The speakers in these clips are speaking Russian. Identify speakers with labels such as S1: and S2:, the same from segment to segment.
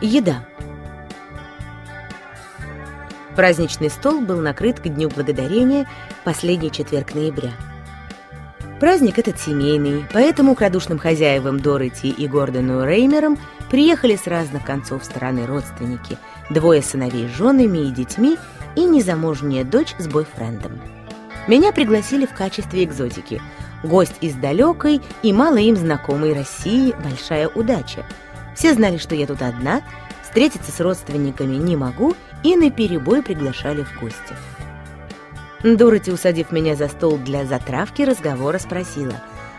S1: Еда. Праздничный стол был накрыт к Дню Благодарения последний четверг ноября. Праздник этот семейный, поэтому к радушным хозяевам Дороти и Гордону Реймерам приехали с разных концов страны родственники, двое сыновей с женами и детьми и незамужняя дочь с бойфрендом. Меня пригласили в качестве экзотики. Гость из далекой и мало им знакомой России – большая удача – все знали, что я тут одна, встретиться с родственниками не могу и на перебой приглашали в гости. Дороти, усадив меня за стол для затравки разговора, спросила,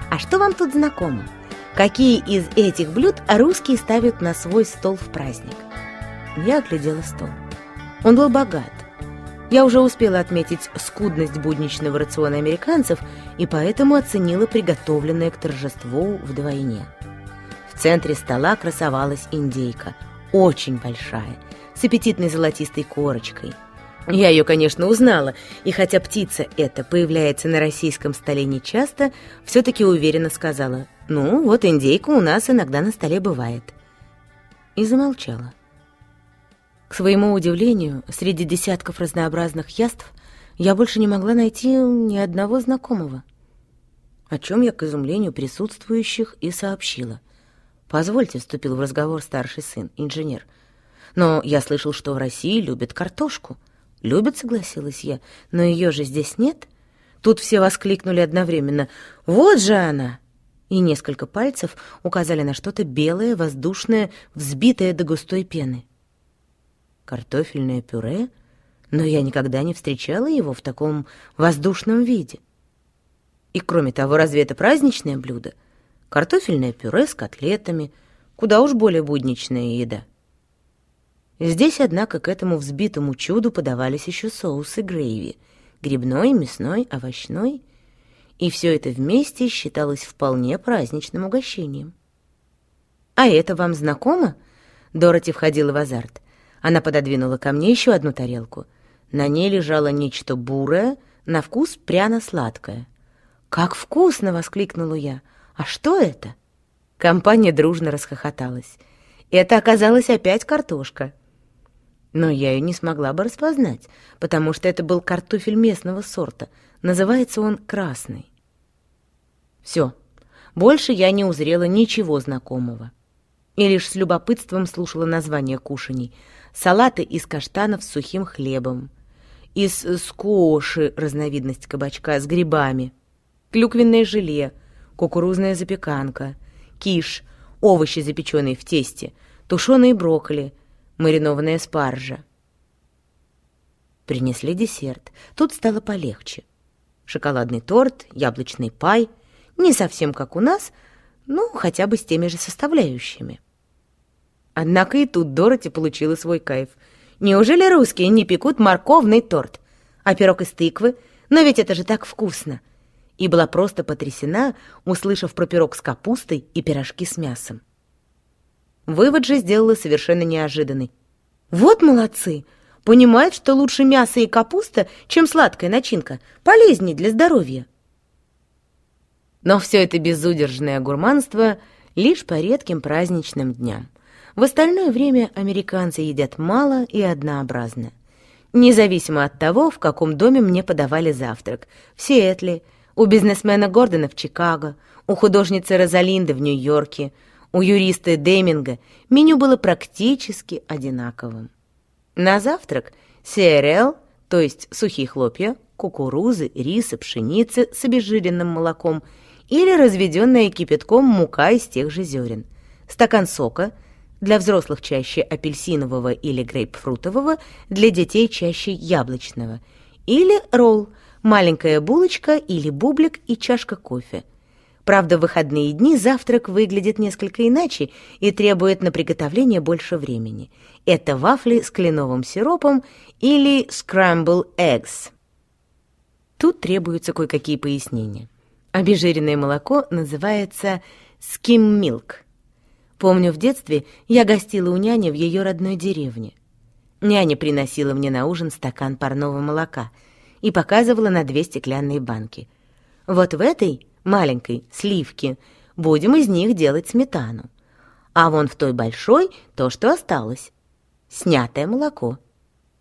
S1: «А что вам тут знакомо? Какие из этих блюд русские ставят на свой стол в праздник?» Я оглядела стол. Он был богат. Я уже успела отметить скудность будничного рациона американцев и поэтому оценила приготовленное к торжеству вдвойне. В центре стола красовалась индейка, очень большая, с аппетитной золотистой корочкой. Я ее, конечно, узнала, и хотя птица эта появляется на российском столе нечасто, все-таки уверенно сказала, «Ну, вот индейка у нас иногда на столе бывает». И замолчала. К своему удивлению, среди десятков разнообразных яств я больше не могла найти ни одного знакомого. О чем я, к изумлению присутствующих, и сообщила. «Позвольте», — вступил в разговор старший сын, инженер. «Но я слышал, что в России любят картошку». «Любят», — согласилась я, — «но ее же здесь нет». Тут все воскликнули одновременно. «Вот же она!» И несколько пальцев указали на что-то белое, воздушное, взбитое до густой пены. Картофельное пюре? Но я никогда не встречала его в таком воздушном виде. И кроме того, разве это праздничное блюдо? Картофельное пюре с котлетами, куда уж более будничная еда. Здесь, однако, к этому взбитому чуду подавались еще соусы грейви, грибной, мясной, овощной, и все это вместе считалось вполне праздничным угощением. «А это вам знакомо?» Дороти входила в азарт. Она пододвинула ко мне еще одну тарелку. На ней лежало нечто бурое, на вкус пряно-сладкое. «Как вкусно!» — воскликнула я. «А что это?» Компания дружно расхохоталась. Это оказалась опять картошка. Но я ее не смогла бы распознать, потому что это был картофель местного сорта. Называется он красный. Все, больше я не узрела ничего знакомого. И лишь с любопытством слушала название кушаний. Салаты из каштанов с сухим хлебом. Из скоши разновидность кабачка с грибами. Клюквенное желе — кукурузная запеканка, киш, овощи, запеченные в тесте, тушеные брокколи, маринованная спаржа. Принесли десерт. Тут стало полегче. Шоколадный торт, яблочный пай. Не совсем как у нас, ну, хотя бы с теми же составляющими. Однако и тут Дороти получила свой кайф. Неужели русские не пекут морковный торт? А пирог из тыквы? Но ведь это же так вкусно и была просто потрясена, услышав про пирог с капустой и пирожки с мясом. Вывод же сделала совершенно неожиданный. «Вот молодцы! Понимают, что лучше мясо и капуста, чем сладкая начинка, полезнее для здоровья». Но все это безудержное гурманство лишь по редким праздничным дням. В остальное время американцы едят мало и однообразно. Независимо от того, в каком доме мне подавали завтрак, в Сиэтле, у бизнесмена Гордона в Чикаго, у художницы Розалинды в Нью-Йорке, у юриста Деминга меню было практически одинаковым. На завтрак CRL, то есть сухие хлопья, кукурузы, риса, пшеницы с обезжиренным молоком или разведенная кипятком мука из тех же зерен, стакан сока, для взрослых чаще апельсинового или грейпфрутового, для детей чаще яблочного, или ролл, маленькая булочка или бублик и чашка кофе. Правда, в выходные дни завтрак выглядит несколько иначе и требует на приготовление больше времени. Это вафли с кленовым сиропом или scramble eggs. Тут требуются кое-какие пояснения. Обезжиренное молоко называется skim milk. Помню, в детстве я гостила у няни в ее родной деревне. Няня приносила мне на ужин стакан парного молока — и показывала на две стеклянные банки. Вот в этой маленькой сливке будем из них делать сметану. а вон в той большой то, что осталось. Снятое молоко.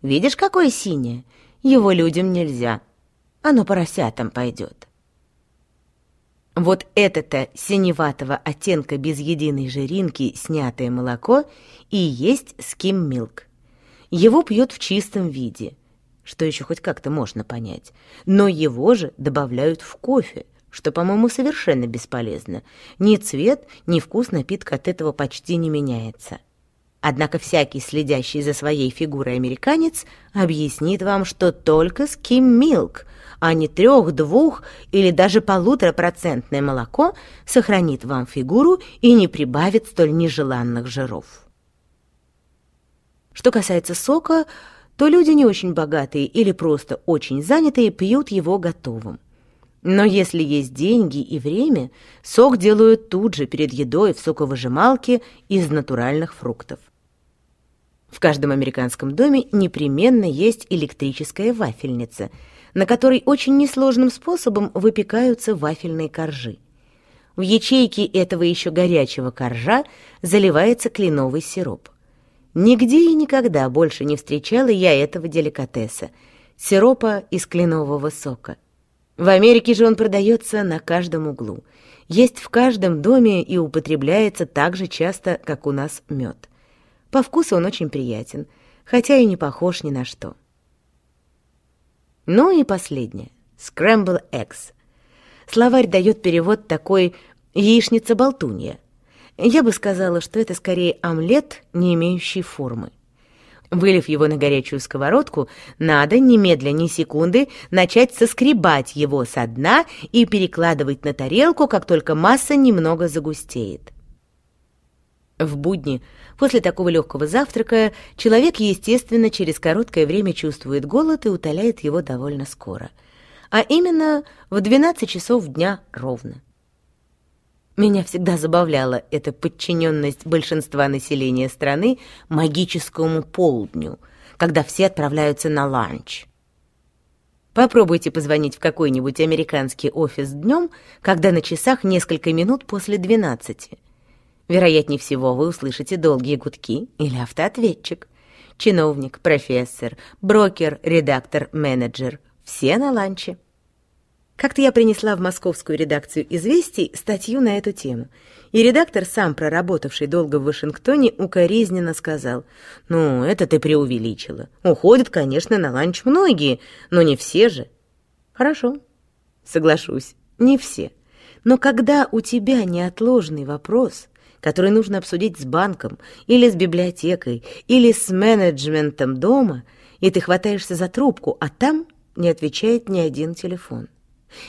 S1: Видишь, какое синее? Его людям нельзя. Оно поросятам пойдет. Вот это-то синеватого оттенка без единой жиринки снятое молоко и есть ским-милк. Его пьют в чистом виде, что еще хоть как-то можно понять, но его же добавляют в кофе, что, по-моему, совершенно бесполезно. Ни цвет, ни вкус напитка от этого почти не меняется. Однако всякий следящий за своей фигурой американец объяснит вам, что только ским-милк, а не трех, двух или даже полуторапроцентное молоко сохранит вам фигуру и не прибавит столь нежеланных жиров. Что касается сока, то люди не очень богатые или просто очень занятые пьют его готовым. Но если есть деньги и время, сок делают тут же перед едой в соковыжималке из натуральных фруктов. В каждом американском доме непременно есть электрическая вафельница, на которой очень несложным способом выпекаются вафельные коржи. В ячейке этого еще горячего коржа заливается кленовый сироп. Нигде и никогда больше не встречала я этого деликатеса — сиропа из кленового сока. В Америке же он продается на каждом углу, есть в каждом доме и употребляется так же часто, как у нас мед. По вкусу он очень приятен, хотя и не похож ни на что. Ну и последнее. Scramble eggs. Словарь дает перевод такой «яичница-болтунья». Я бы сказала, что это скорее омлет, не имеющий формы. Вылив его на горячую сковородку, надо немедля ни секунды начать соскребать его со дна и перекладывать на тарелку, как только масса немного загустеет. В будни после такого легкого завтрака человек, естественно, через короткое время чувствует голод и утоляет его довольно скоро. А именно в 12 часов дня ровно. Меня всегда забавляла эта подчиненность большинства населения страны магическому полдню, когда все отправляются на ланч. Попробуйте позвонить в какой-нибудь американский офис днем, когда на часах несколько минут после 12. Вероятнее всего, вы услышите долгие гудки или автоответчик. Чиновник, профессор, брокер, редактор, менеджер — все на ланче. Как-то я принесла в московскую редакцию «Известий» статью на эту тему, и редактор, сам проработавший долго в Вашингтоне, укоризненно сказал, «Ну, это ты преувеличила. Уходят, конечно, на ланч многие, но не все же». «Хорошо, соглашусь, не все. Но когда у тебя неотложный вопрос, который нужно обсудить с банком или с библиотекой или с менеджментом дома, и ты хватаешься за трубку, а там не отвечает ни один телефон.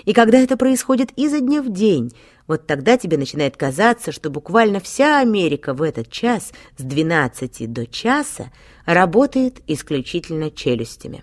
S1: И когда это происходит изо дня в день, вот тогда тебе начинает казаться, что буквально вся Америка в этот час с 12 до часа работает исключительно челюстями.